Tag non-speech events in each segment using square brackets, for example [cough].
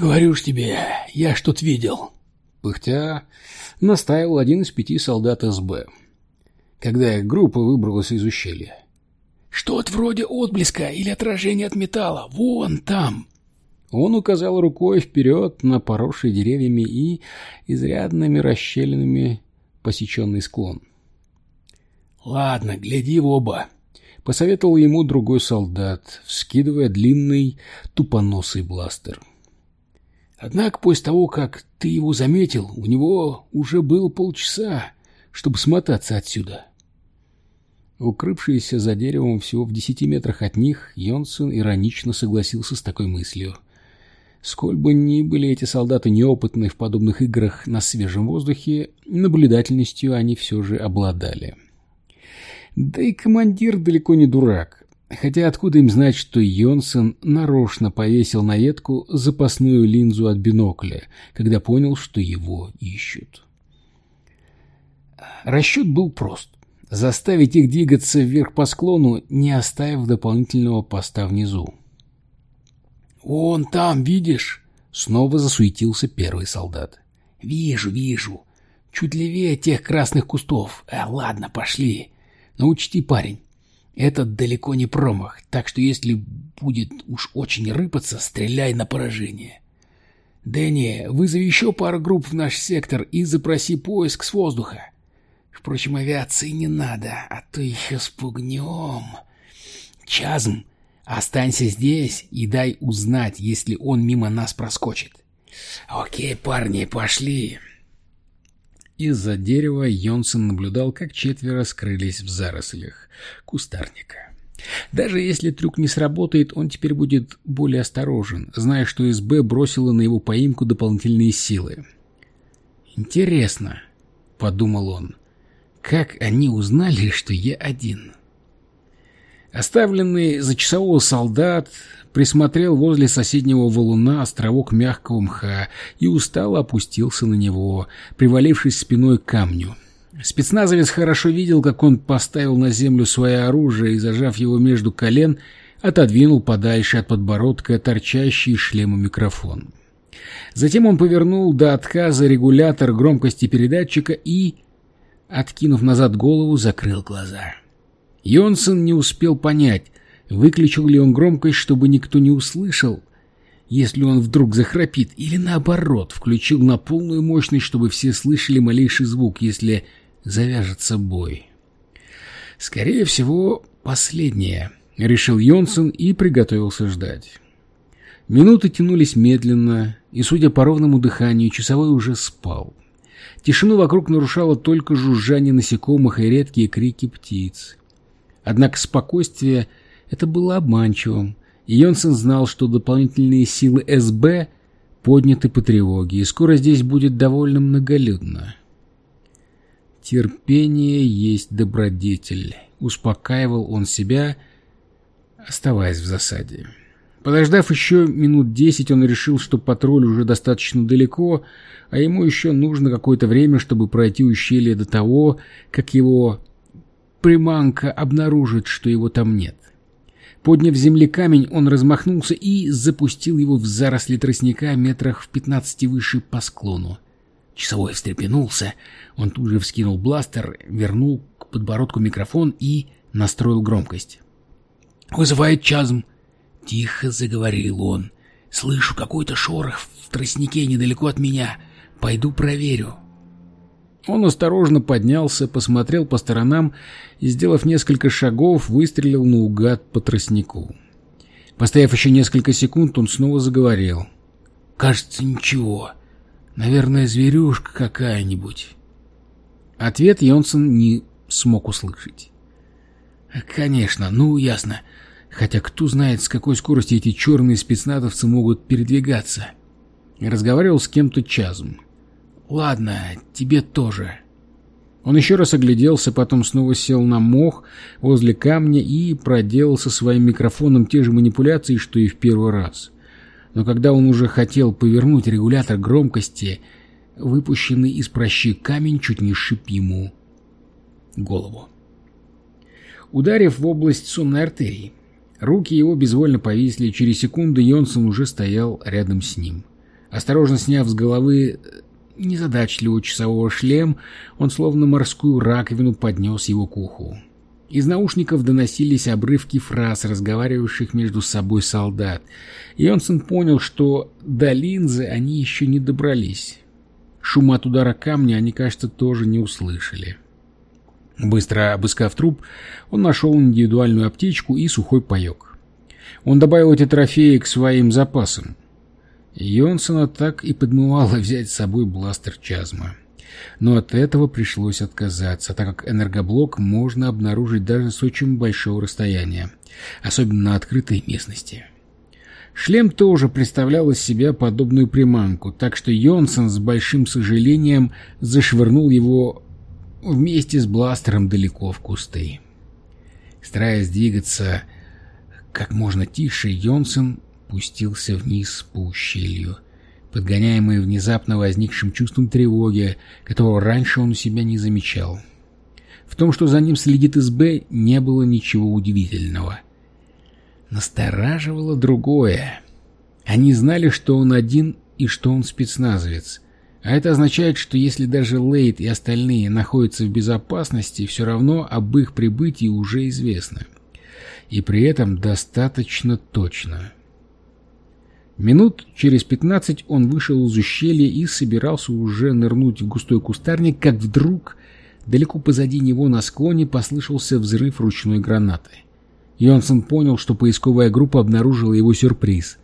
«Говорю ж тебе, я ж тут видел», — пыхтя настаивал один из пяти солдат СБ, когда их группа выбралась из ущелья. «Что-то вроде отблеска или отражения от металла, вон там». Он указал рукой вперед на поросший деревьями и изрядными расщелинами посеченный склон. «Ладно, гляди в оба», — посоветовал ему другой солдат, вскидывая длинный тупоносый бластер. «Однако после того, как ты его заметил, у него уже было полчаса, чтобы смотаться отсюда». Укрывшийся за деревом всего в десяти метрах от них, Йонсон иронично согласился с такой мыслью. Сколь бы ни были эти солдаты неопытны в подобных играх на свежем воздухе, наблюдательностью они все же обладали. Да и командир далеко не дурак. Хотя откуда им знать, что Йонсон нарочно повесил на ветку запасную линзу от бинокля, когда понял, что его ищут. Расчет был прост. Заставить их двигаться вверх по склону, не оставив дополнительного поста внизу. «Вон там, видишь?» Снова засуетился первый солдат. «Вижу, вижу. Чуть левее тех красных кустов. А, ладно, пошли. Но учти, парень, этот далеко не промах, так что если будет уж очень рыпаться, стреляй на поражение. Дэнни, вызови еще пару групп в наш сектор и запроси поиск с воздуха. Впрочем, авиации не надо, а то еще спугнем. Чазм, Останься здесь и дай узнать, если он мимо нас проскочит. Окей, парни, пошли. Из-за дерева Йонсон наблюдал, как четверо скрылись в зарослях кустарника. Даже если трюк не сработает, он теперь будет более осторожен, зная, что СБ бросила на его поимку дополнительные силы. «Интересно», — подумал он, — «как они узнали, что я один?» Оставленный за часового солдат присмотрел возле соседнего валуна островок мягкого мха и устало опустился на него, привалившись спиной к камню. Спецназовец хорошо видел, как он поставил на землю свое оружие и, зажав его между колен, отодвинул подальше от подбородка торчащий из шлема микрофон. Затем он повернул до отказа регулятор громкости передатчика и, откинув назад голову, закрыл глаза. Йонсон не успел понять, выключил ли он громкость, чтобы никто не услышал, если он вдруг захрапит, или наоборот, включил на полную мощность, чтобы все слышали малейший звук, если завяжется бой. Скорее всего, последнее, решил Йонсон и приготовился ждать. Минуты тянулись медленно, и, судя по ровному дыханию, часовой уже спал. Тишину вокруг нарушало только жужжание насекомых и редкие крики птиц. Однако спокойствие это было обманчивым, и Йонсен знал, что дополнительные силы СБ подняты по тревоге, и скоро здесь будет довольно многолюдно. «Терпение есть добродетель», — успокаивал он себя, оставаясь в засаде. Подождав еще минут десять, он решил, что патруль уже достаточно далеко, а ему еще нужно какое-то время, чтобы пройти ущелье до того, как его приманка обнаружит, что его там нет. Подняв земли камень, он размахнулся и запустил его в заросли тростника метрах в пятнадцати выше по склону. Часовой встрепенулся, он тут же вскинул бластер, вернул к подбородку микрофон и настроил громкость. «Вызывает чазм!» — тихо заговорил он. «Слышу какой-то шорох в тростнике недалеко от меня. Пойду проверю». Он осторожно поднялся, посмотрел по сторонам и, сделав несколько шагов, выстрелил наугад по тростнику. Постояв еще несколько секунд, он снова заговорил. «Кажется, ничего. Наверное, зверюшка какая-нибудь». Ответ Йонсон не смог услышать. «Конечно, ну, ясно. Хотя кто знает, с какой скоростью эти черные спецназовцы могут передвигаться». Разговаривал с кем-то Чазм. «Ладно, тебе тоже». Он еще раз огляделся, потом снова сел на мох возле камня и проделал со своим микрофоном те же манипуляции, что и в первый раз. Но когда он уже хотел повернуть регулятор громкости, выпущенный из прощи камень чуть не шип ему голову. Ударив в область сонной артерии, руки его безвольно повисли, через секунду Йонсон уже стоял рядом с ним. Осторожно сняв с головы незадачливого часового шлем, он словно морскую раковину поднес его к уху. Из наушников доносились обрывки фраз, разговаривавших между собой солдат, и Йонсен понял, что до линзы они еще не добрались. Шума от удара камня они, кажется, тоже не услышали. Быстро обыскав труп, он нашел индивидуальную аптечку и сухой паек. Он добавил эти трофеи к своим запасам. Йонсона так и подмывало [laughs] взять с собой бластер Чазма. Но от этого пришлось отказаться, так как энергоблок можно обнаружить даже с очень большого расстояния, особенно на открытой местности. Шлем тоже представлял из себя подобную приманку, так что Йонсон с большим сожалением зашвырнул его вместе с бластером далеко в кусты. Стараясь двигаться как можно тише, Йонсон пустился вниз по ущелью, подгоняемый внезапно возникшим чувством тревоги, которого раньше он у себя не замечал. В том, что за ним следит СБ, не было ничего удивительного. Настораживало другое. Они знали, что он один и что он спецназовец. А это означает, что если даже Лейд и остальные находятся в безопасности, все равно об их прибытии уже известно. И при этом достаточно точно. Минут через пятнадцать он вышел из ущелья и собирался уже нырнуть в густой кустарник, как вдруг далеко позади него на склоне послышался взрыв ручной гранаты. Йонсон понял, что поисковая группа обнаружила его сюрприз.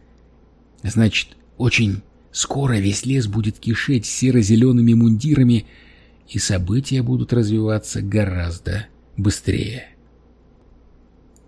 Значит, очень скоро весь лес будет кишеть серо-зелеными мундирами, и события будут развиваться гораздо быстрее.